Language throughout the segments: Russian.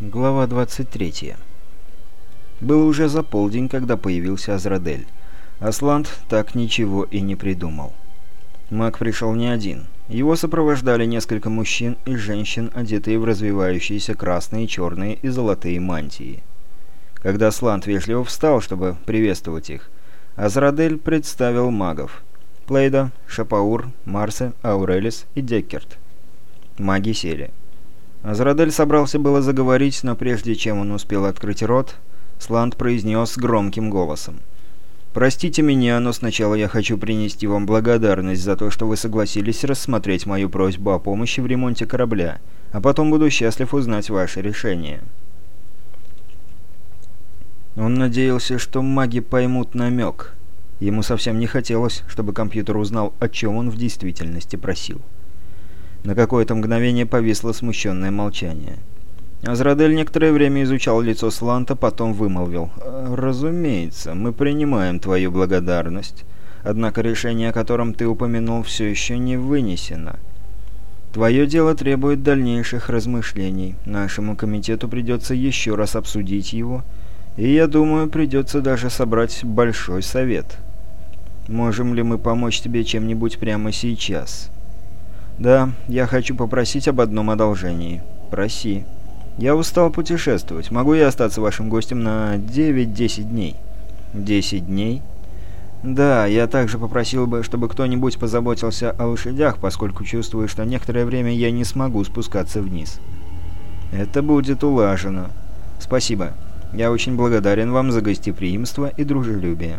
Глава 23. Было уже за полдень, когда появился Азрадель. Асланд так ничего и не придумал. Маг пришел не один. Его сопровождали несколько мужчин и женщин, одетые в развивающиеся красные, черные и золотые мантии. Когда Асланд вежливо встал, чтобы приветствовать их, Азрадель представил магов. Плейда, Шапаур, Марсе, Аурелис и Деккерт. Маги сели. Азрадель собрался было заговорить, но прежде чем он успел открыть рот, Сланд произнес громким голосом. «Простите меня, но сначала я хочу принести вам благодарность за то, что вы согласились рассмотреть мою просьбу о помощи в ремонте корабля, а потом буду счастлив узнать ваше решение». Он надеялся, что маги поймут намек. Ему совсем не хотелось, чтобы компьютер узнал, о чем он в действительности просил. На какое-то мгновение повисло смущенное молчание. Азрадель некоторое время изучал лицо Сланта, потом вымолвил. «Разумеется, мы принимаем твою благодарность. Однако решение, о котором ты упомянул, все еще не вынесено. Твое дело требует дальнейших размышлений. Нашему комитету придется еще раз обсудить его, и, я думаю, придется даже собрать большой совет. Можем ли мы помочь тебе чем-нибудь прямо сейчас?» «Да, я хочу попросить об одном одолжении». «Проси». «Я устал путешествовать. Могу я остаться вашим гостем на 9-10 дней?» «10 дней?» «Да, я также попросил бы, чтобы кто-нибудь позаботился о лошадях, поскольку чувствую, что некоторое время я не смогу спускаться вниз». «Это будет улажено. Спасибо. Я очень благодарен вам за гостеприимство и дружелюбие».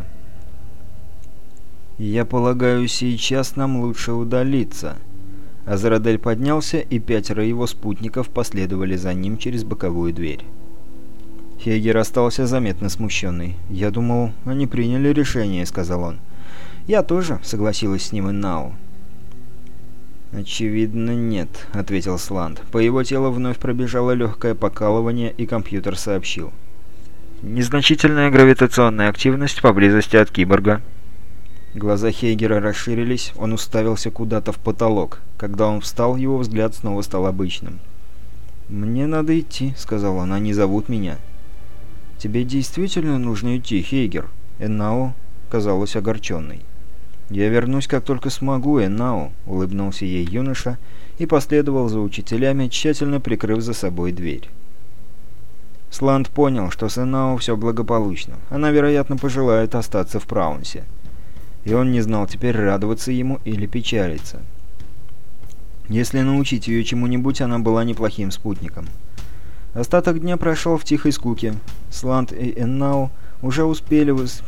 «Я полагаю, сейчас нам лучше удалиться». Азрадель поднялся, и пятеро его спутников последовали за ним через боковую дверь. Хейгер остался заметно смущенный. «Я думал, они приняли решение», — сказал он. «Я тоже», — согласилась с ним Иннау. «Очевидно, нет», — ответил Сланд. По его телу вновь пробежало легкое покалывание, и компьютер сообщил. «Незначительная гравитационная активность поблизости от киборга». Глаза Хейгера расширились, он уставился куда-то в потолок. Когда он встал, его взгляд снова стал обычным. «Мне надо идти», — сказал он, — «они зовут меня». «Тебе действительно нужно идти, Хейгер?» Эннао казалась огорченной. «Я вернусь, как только смогу, Эннао», — улыбнулся ей юноша и последовал за учителями, тщательно прикрыв за собой дверь. Сланд понял, что с Эннао все благополучно. Она, вероятно, пожелает остаться в Праунсе и он не знал теперь радоваться ему или печалиться. Если научить ее чему-нибудь, она была неплохим спутником. Остаток дня прошел в тихой скуке. Сланд и Эннау уже успели вос...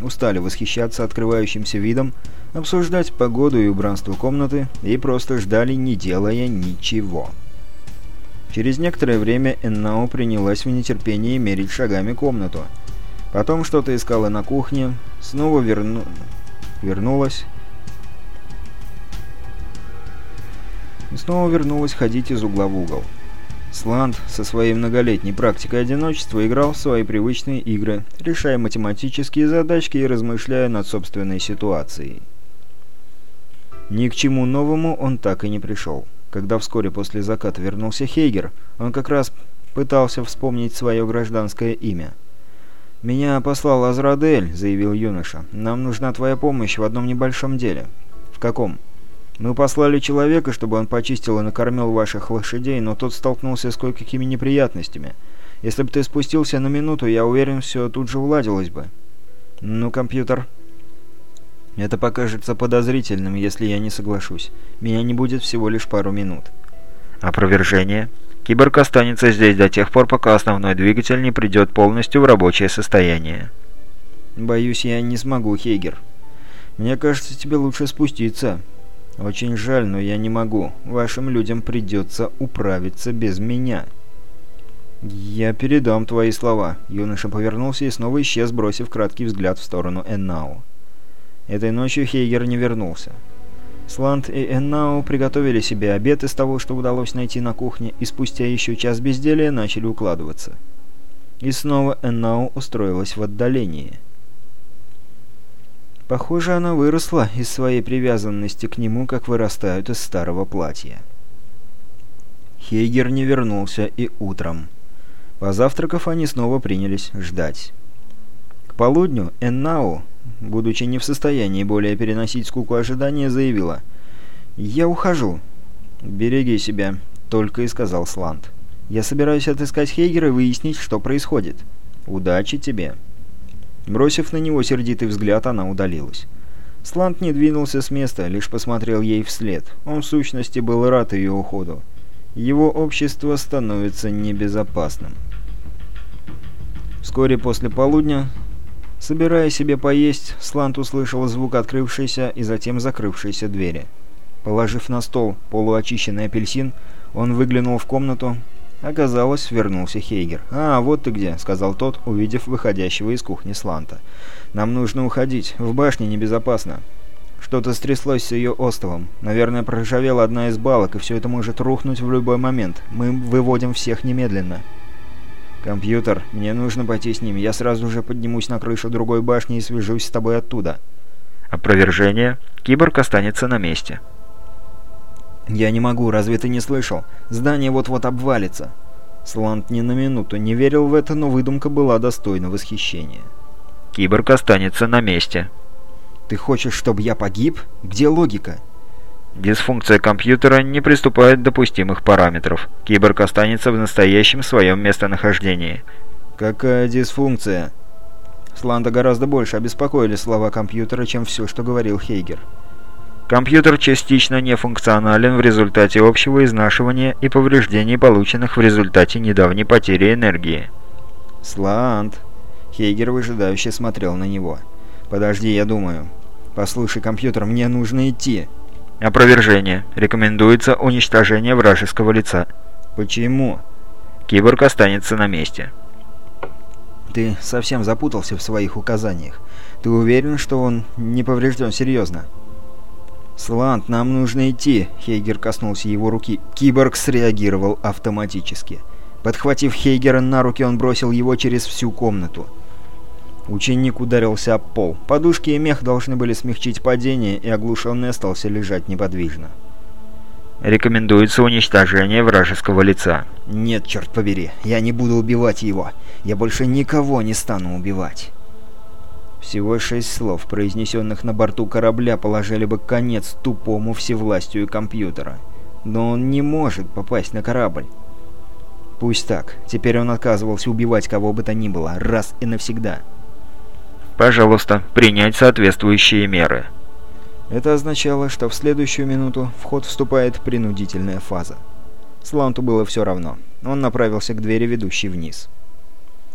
устали восхищаться открывающимся видом, обсуждать погоду и убранство комнаты и просто ждали, не делая ничего. Через некоторое время Эннау принялась в нетерпении мерить шагами комнату. Потом что-то искала на кухне, снова вернулась вернулась. И снова вернулась ходить из угла в угол. Сланд со своей многолетней практикой одиночества играл в свои привычные игры, решая математические задачки и размышляя над собственной ситуацией. Ни к чему новому он так и не пришел. Когда вскоре после заката вернулся Хейгер, он как раз пытался вспомнить свое гражданское имя – «Меня послал Азрадель», — заявил юноша. «Нам нужна твоя помощь в одном небольшом деле». «В каком?» «Мы послали человека, чтобы он почистил и накормил ваших лошадей, но тот столкнулся с кое-какими неприятностями. Если бы ты спустился на минуту, я уверен, все тут же уладилось бы». «Ну, компьютер...» «Это покажется подозрительным, если я не соглашусь. Меня не будет всего лишь пару минут». «Опровержение?» Киборг останется здесь до тех пор, пока основной двигатель не придет полностью в рабочее состояние. Боюсь, я не смогу, Хейгер. Мне кажется, тебе лучше спуститься. Очень жаль, но я не могу. Вашим людям придется управиться без меня. Я передам твои слова. Юноша повернулся и снова исчез, бросив краткий взгляд в сторону Эннау. Этой ночью Хейгер не вернулся. Сланд и Эннау приготовили себе обед из того, что удалось найти на кухне, и спустя еще час безделия начали укладываться. И снова Эннау устроилась в отдалении. Похоже, она выросла из своей привязанности к нему, как вырастают из старого платья. Хейгер не вернулся и утром. Позавтракав, они снова принялись ждать. К полудню Эннау, будучи не в состоянии более переносить скуку ожидания, заявила «Я ухожу». «Береги себя», — только и сказал Сланд. «Я собираюсь отыскать Хейгера и выяснить, что происходит. Удачи тебе». Бросив на него сердитый взгляд, она удалилась. Сланд не двинулся с места, лишь посмотрел ей вслед. Он в сущности был рад ее уходу. Его общество становится небезопасным. Вскоре после полудня, собирая себе поесть, Сланд услышал звук открывшейся и затем закрывшейся двери. Положив на стол полуочищенный апельсин, он выглянул в комнату. Оказалось, вернулся Хейгер. «А, вот ты где», — сказал тот, увидев выходящего из кухни Сланта. «Нам нужно уходить. В башне небезопасно». Что-то стряслось с ее островом. Наверное, проржавела одна из балок, и все это может рухнуть в любой момент. Мы выводим всех немедленно. «Компьютер, мне нужно пойти с ним. Я сразу же поднимусь на крышу другой башни и свяжусь с тобой оттуда». Опровержение. Киборг останется на месте. «Я не могу, разве ты не слышал? Здание вот-вот обвалится». Слант ни на минуту не верил в это, но выдумка была достойна восхищения. «Киборг останется на месте». «Ты хочешь, чтобы я погиб? Где логика?» Дисфункция компьютера не приступает допустимых параметров. Киборг останется в настоящем своем местонахождении. Какая дисфункция? Сланда гораздо больше обеспокоили слова компьютера, чем все, что говорил Хейгер. Компьютер частично нефункционален в результате общего изнашивания и повреждений, полученных в результате недавней потери энергии. Сланд. Хейгер выжидающе смотрел на него. «Подожди, я думаю. Послушай, компьютер, мне нужно идти». Опровержение. Рекомендуется уничтожение вражеского лица. Почему? Киборг останется на месте. Ты совсем запутался в своих указаниях. Ты уверен, что он не поврежден серьезно? «Сланд, нам нужно идти!» Хейгер коснулся его руки. Киборг среагировал автоматически. Подхватив Хейгера на руки, он бросил его через всю комнату. Ученик ударился об пол. Подушки и мех должны были смягчить падение, и оглушенный остался лежать неподвижно. Рекомендуется уничтожение вражеского лица. Нет, черт побери, я не буду убивать его. Я больше никого не стану убивать. Всего шесть слов, произнесенных на борту корабля, положили бы конец тупому всевластию компьютера. Но он не может попасть на корабль. Пусть так. Теперь он отказывался убивать кого бы то ни было, раз и навсегда. Пожалуйста, принять соответствующие меры. Это означало, что в следующую минуту в ход вступает принудительная фаза. Сланту было все равно. Он направился к двери, ведущей вниз.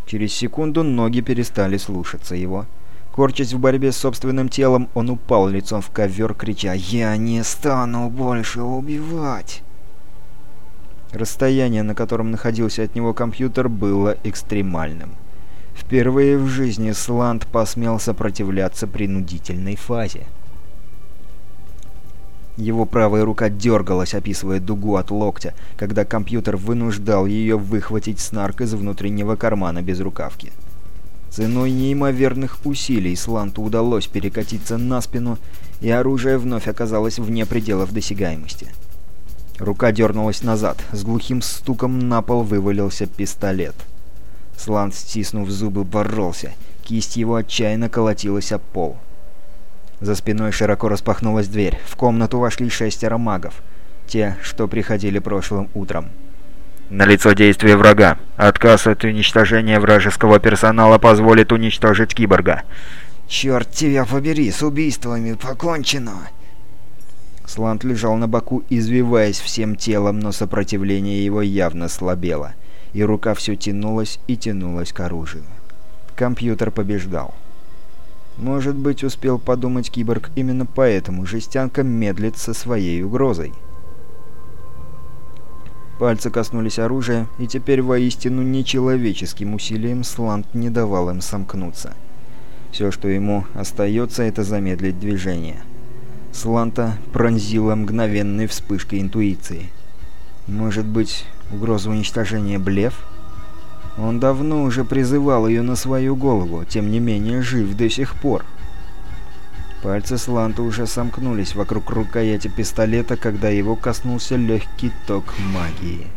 Через секунду ноги перестали слушаться его. Корчась в борьбе с собственным телом, он упал лицом в ковер, крича «Я не стану больше убивать!». Расстояние, на котором находился от него компьютер, было экстремальным. Впервые в жизни Сланд посмел сопротивляться принудительной фазе. Его правая рука дергалась, описывая дугу от локтя, когда компьютер вынуждал ее выхватить снарк из внутреннего кармана без рукавки. Ценой неимоверных усилий Сланту удалось перекатиться на спину, и оружие вновь оказалось вне пределов досягаемости. Рука дернулась назад, с глухим стуком на пол вывалился пистолет. Слан, стиснув зубы, боролся. Кисть его отчаянно колотилась об пол. За спиной широко распахнулась дверь. В комнату вошли шестеро магов. Те, что приходили прошлым утром. Налицо действие врага. Отказ от уничтожения вражеского персонала позволит уничтожить киборга. «Черт тебя побери, с убийствами покончено!» Слант лежал на боку, извиваясь всем телом, но сопротивление его явно слабело и рука все тянулась и тянулась к оружию. Компьютер побеждал. Может быть, успел подумать киборг, именно поэтому жестянка медлит со своей угрозой. Пальцы коснулись оружия, и теперь воистину нечеловеческим усилием Слант не давал им сомкнуться. Все, что ему остается, это замедлить движение. Сланта пронзила мгновенной вспышкой интуиции. Может быть, Угроза уничтожения блеф? Он давно уже призывал ее на свою голову, тем не менее жив до сих пор. Пальцы Сланта уже сомкнулись вокруг рукояти пистолета, когда его коснулся легкий ток магии.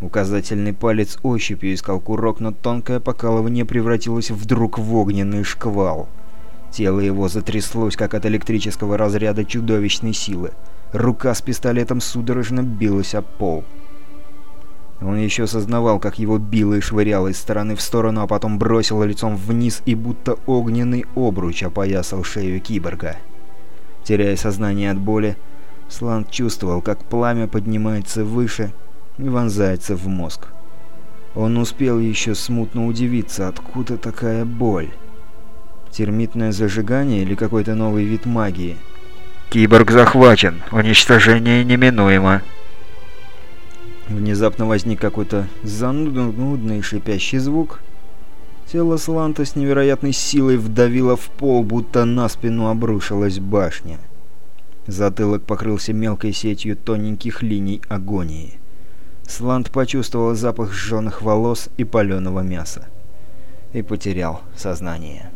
Указательный палец ощупью искал курок, но тонкое покалывание превратилось вдруг в огненный шквал. Тело его затряслось, как от электрического разряда чудовищной силы. Рука с пистолетом судорожно билась о пол. Он еще сознавал, как его било и швыряло из стороны в сторону, а потом бросило лицом вниз и будто огненный обруч опоясал шею киборга. Теряя сознание от боли, Сланд чувствовал, как пламя поднимается выше и вонзается в мозг. Он успел еще смутно удивиться, откуда такая боль. Термитное зажигание или какой-то новый вид магии? «Киборг захвачен. Уничтожение неминуемо». Внезапно возник какой-то занудный шипящий звук. Тело Сланта с невероятной силой вдавило в пол, будто на спину обрушилась башня. Затылок покрылся мелкой сетью тоненьких линий агонии. Слант почувствовал запах сжженных волос и паленого мяса. И потерял сознание.